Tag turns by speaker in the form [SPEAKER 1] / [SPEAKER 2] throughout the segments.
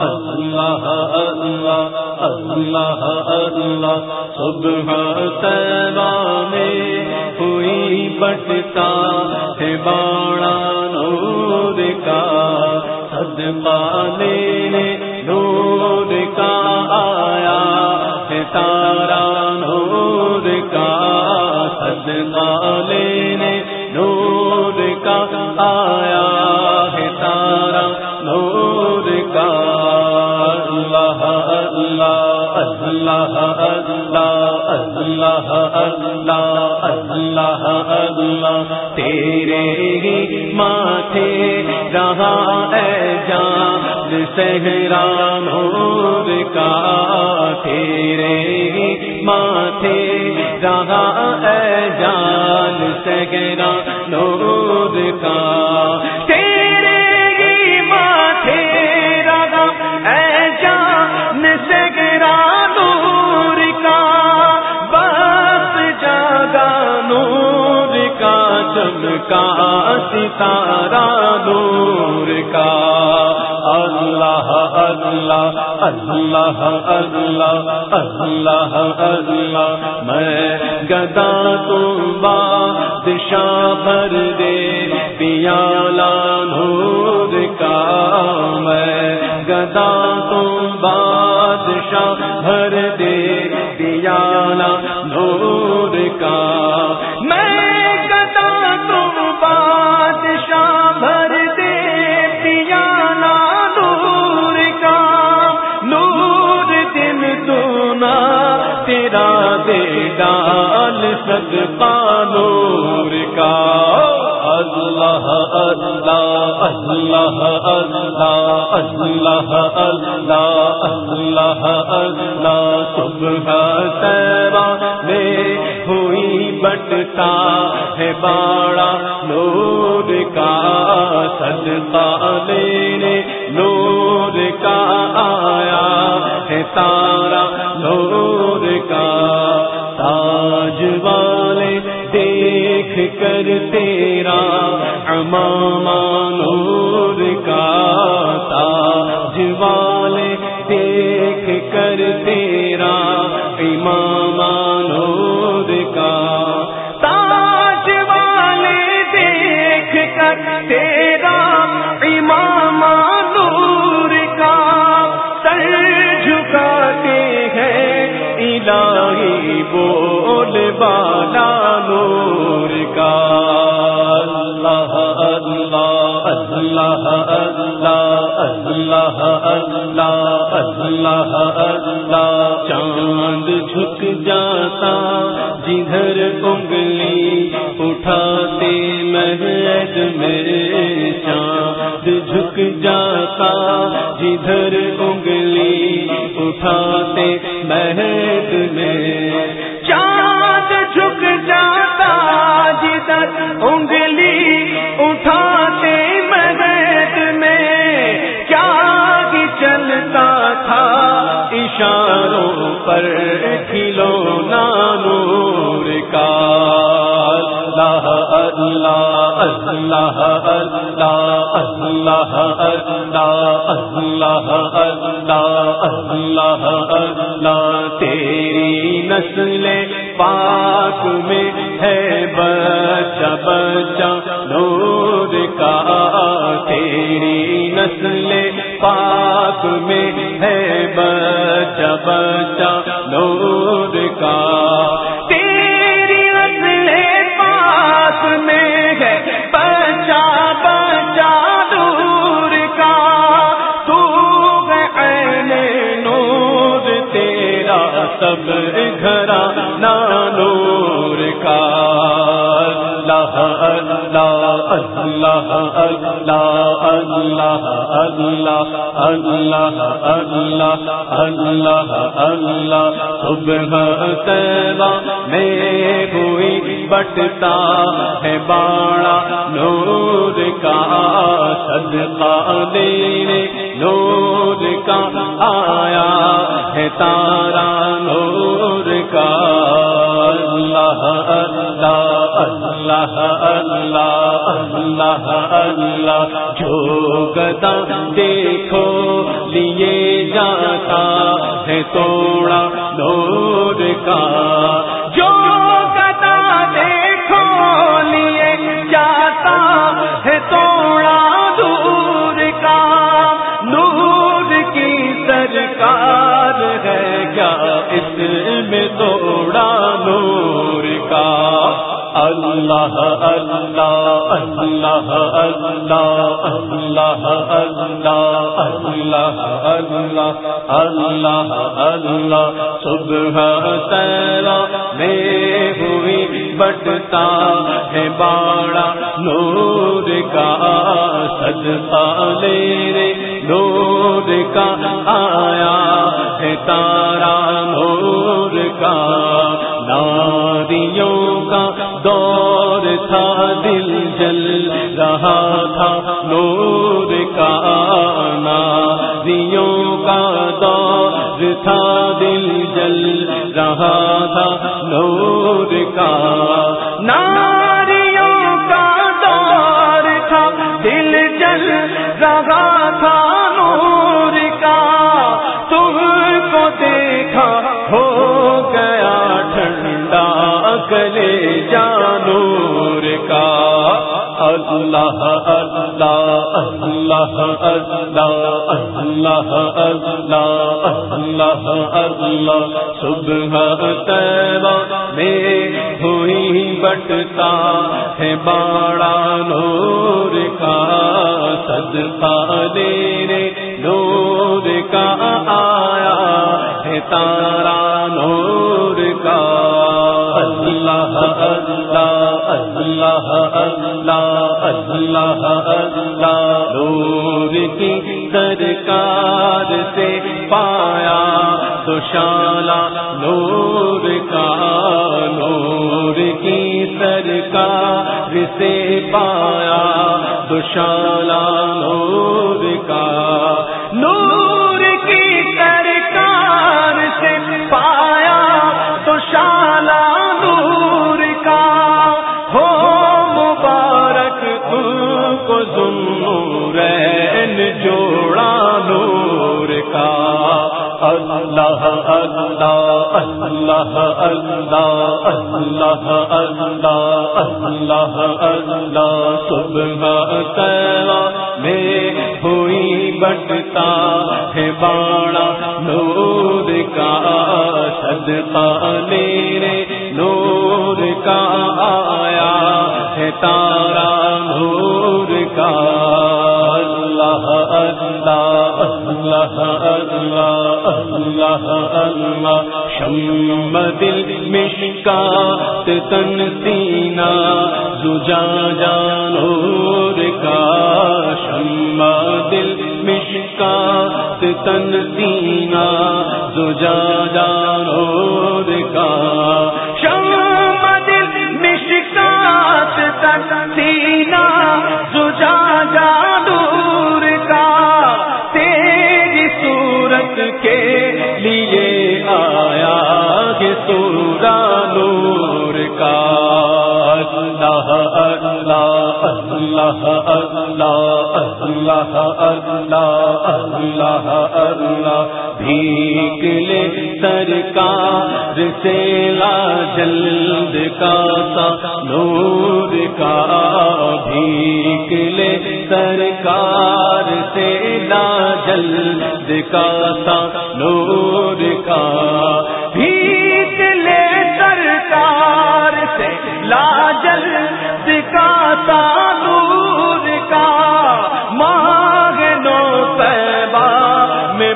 [SPEAKER 1] اللہ اللہ اللہ اللہ صبح تیبہ میں ہوئی بٹتا ہے باڑا نور کا، صدقہ لینے نور کا آیا ہے تارا نور کا، صدقہ لینے نور کا آیا اللہ اللہ اللہ اللہ اللہ اللہ اللہ تیرے ہی ماتھے رہا ہے جان سہرا نور کا تیرے ہی ماتھے چمکا ستارہ نور کا۔ اللہ اللہ اللہ اللہ اللہ اللہ۔ میں گدا تم بادشاہ بھر دے پیالہ نور کا۔ میں گدا تم بادشاہ بھر تیرا دے ڈال سکتا نور کا اللہ اللہ اللہ اللہ اللہ اللہ اللہ اللہ صبح تیرا میں ہوئی بٹتا ہے باڑا نور کا صدقہ لینے، نور کا آیا ہے تارا، نور کا تاج والے دیکھ کر تیرا اماما نور کا تاج والے دیکھ کر تیرا اماما نور کا تاج والے دیکھ کر تیرا امام نور کا سر جھکاتے ہیں الہی بول بالا نور کا۔ اللہ اللہ اللہ اللہ اللہ۔ اللہ اللہ اللہ چاند جھک جاتا، جدھر انگلی اٹھاتے محد میں چاند جھک جاتا، جدھر اشاروں پر کھلونا نور کا اللہ اللہ اللہ اللہ اللہ اللہ اللہ اللہ اللہ تیری نسل پاک میں ہے بچہ بچہ نور کا تیری نسل پاک میں ہے بچہ گھرا نور کا اللہ اللہ اللہ اللہ اللہ اللہ اللہ اللہ اللہ اللہ صبح تیرا میں ہوئی بٹتا ہے باڑا نور کا صدقہ دینے نور کا آیا ہے تارا اللہ اللہ اللہ اللہ، جو گدا دیکھو لیے جاتا ہے توڑا نور کا۔ جو گدا دیکھو لیے جاتا ہے توڑا دور کا۔ نور کی سرکار ہے کیا اس میں توڑا نور کا اللہ اللہ اللہ اللہ اللہ اللہ اللہ اللہ اللہ اللہ صبح تیرا میں ہوئی بٹتا ہے باڑا، نور کا صدقہ میرے نور کا آیا ہے تارا، نور کا دور تھا، دل جل رہا تھا۔ نور کا ناریوں کا دور تھا، دل جل رہا تھا۔ نور کا کلے جانور کا۔ اللہ اللہ اللہ اللہ اللہ اللہ اللہ اللہ صبح تیرا میں ہوئی بٹتا ہے باڑا نور کا۔ صدقہ دینے نور کا آیا ہے تارا اللہ اللہ اللہ اللہ، نور کی سرکار سے پایا تو شالا نور کا، نور کی سرکار سے پایا تو شالا نور کا۔ جوڑا نور کا۔ اللہ اللہ اللہ اللہ اللہ اللہ اللہ اللہ صبح تیرا میں ہوئی بٹتا ہے باڑا نور کا۔ صدقہ میرے نور کا آیا ہے تارا اللہ اللہ اللہ اللہ شم دل مشکات تن سینا زجا جانور کا شم دل مشکات تن سینا زجا جانور کا اللہ اللہ اللہ اللہ اللہ. اللہ بھیک لے سرکار سے لا جلد کا سا نور کا. بھیک لے سرکار سے لا جلد کا سا نور کا.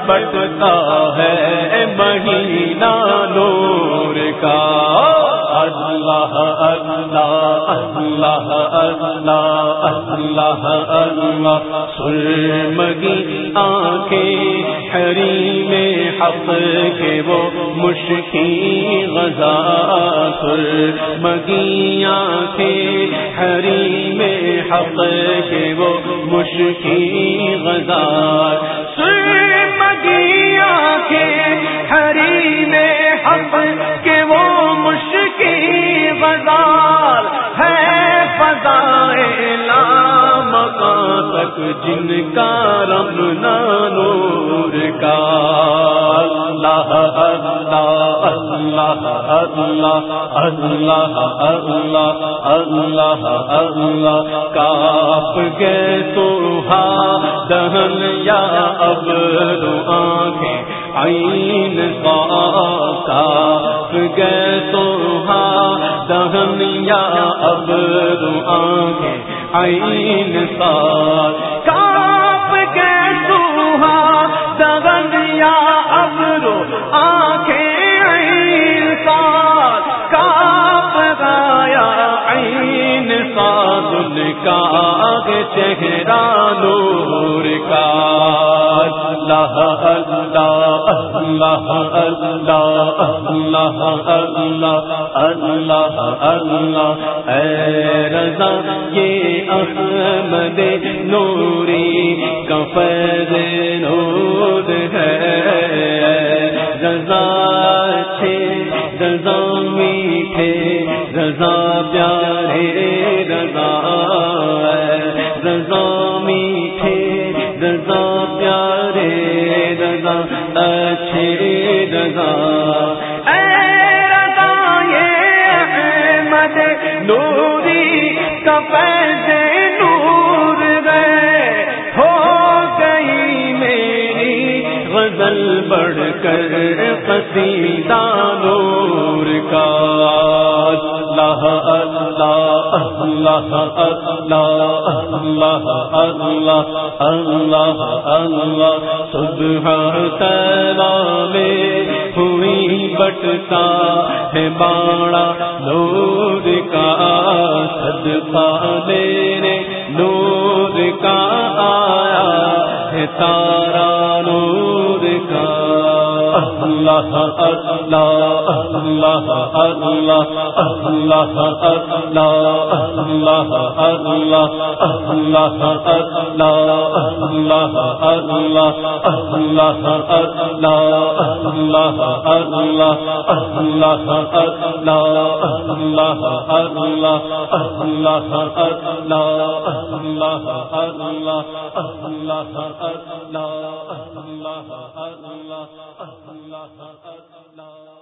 [SPEAKER 1] بٹتا ہے مہینہ نور کا۔ اللہ اللہ اللہ اللہ اللہ اللہ۔ سرمگی آنکھیں ہری میں حق کے وہ مشکی غذا سرمگی آنکھیں ہری میں حق کے وہ مشکی غذا اب کہ وہ مشکل بازار ہے فضائے لام تک جن کا رمنا نور کا۔ اللہ اللہ اللہ اللہ اللہ اللہ اللہ اللہ کاپ گئے تو ہاں دہن یا اب رو آنکھیں۔ عین کا کاف گئے تو ہاں دہمیا اب رو آگے عین کا کاف گئے تو ہاں دہمیا اب رو آنکھیں کا چہرہ نور کا۔ اللہ اللہ اللہ اللہ اللہ اللہ اللہ اللہ اے رضا یہ احمد نوری کفید نور ہے رضا چھے رضا میٹھے رضا پیارے رضا رضا میٹھے رضا پیارے رضا اچھے رضا۔ نوری کپیسے نور گئے ہو گئی میری غزل بڑھ کر قصیدہ نور کا۔ اللہ اللہ اللہ اللہ اللہ اللہ اللہ اللہ. صبح تیرا میں ہوئی بٹتا ہے باڑا، نور کا صدقہ میرے نور کا آیا ہے تارا، نور کا. اللہ اللہ. اللہ اللہ اللہ اللہ اللہ اللہ اللہ اللہ اللہ اللہ اللہ اللہ اللہ اللہ اللہ اللہ